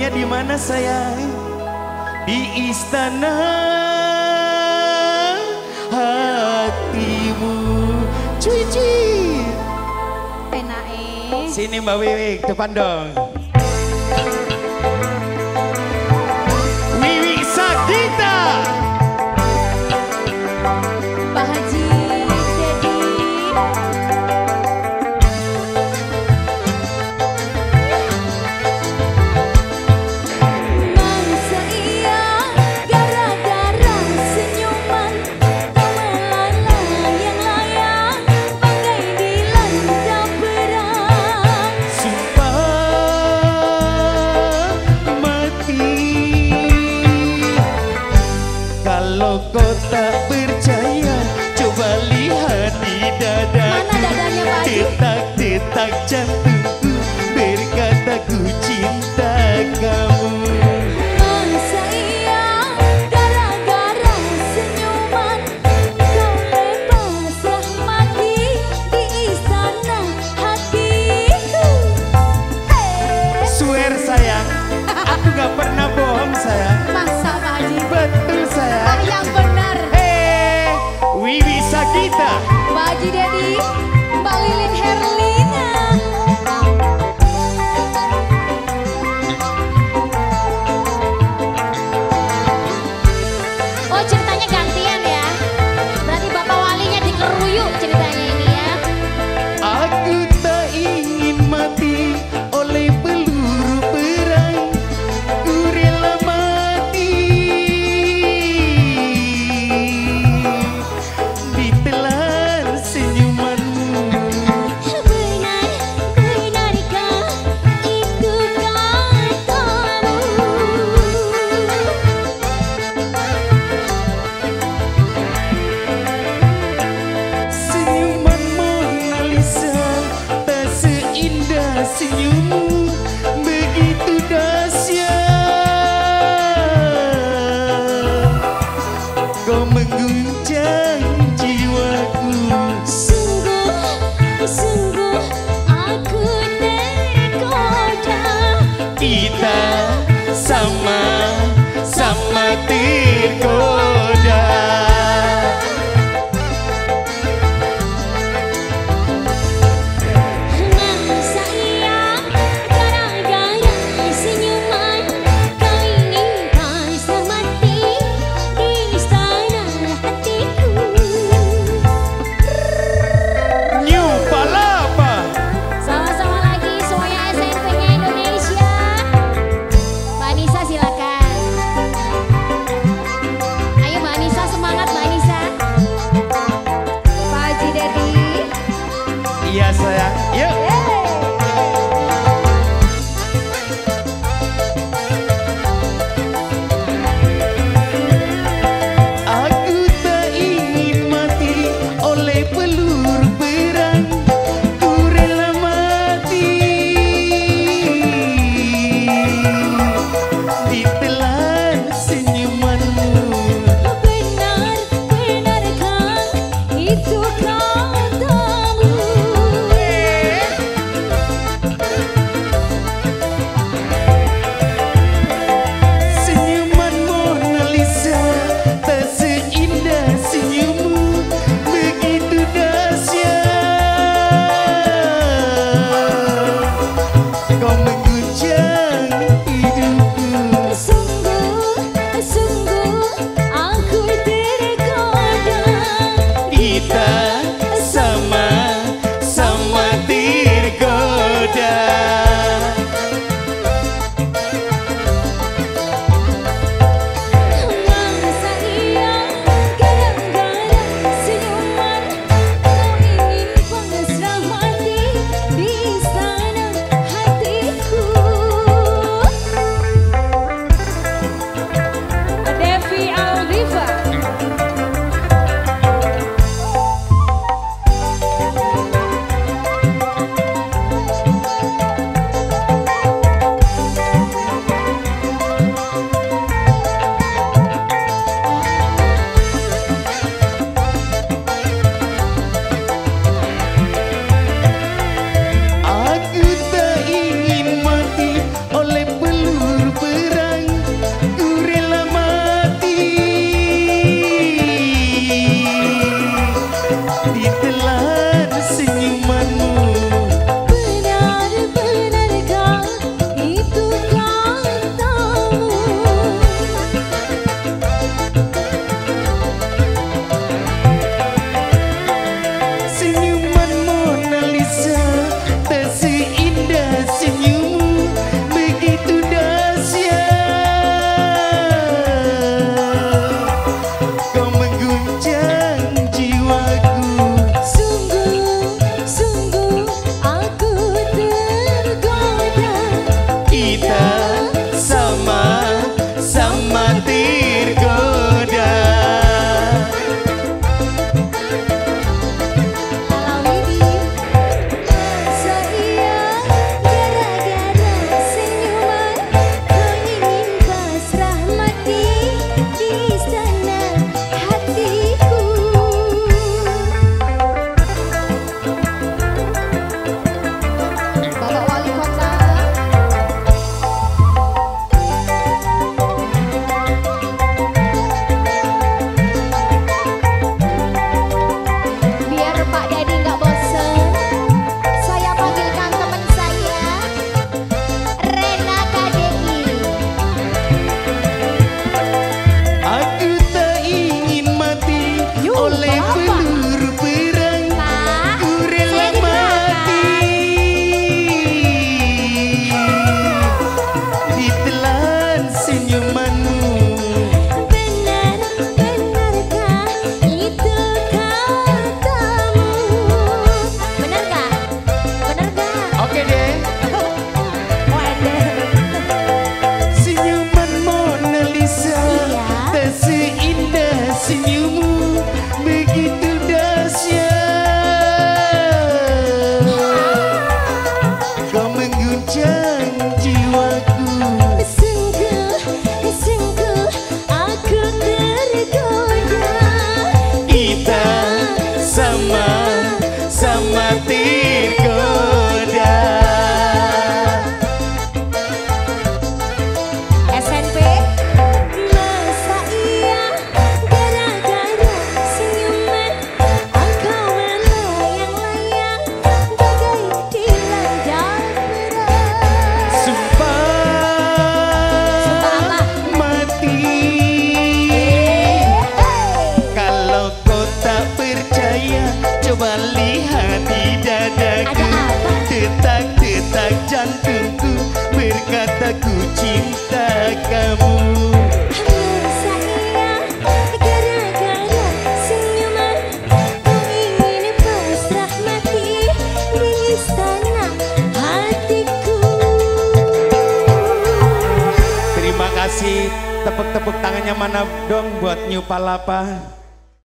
Hatinya di mana sayang? Di istana hatimu. Cuci. Penae. Sini Mbak Wiwik, depan dong. tak jatuh 第 yes Tangannya mana dong buat New Palapa.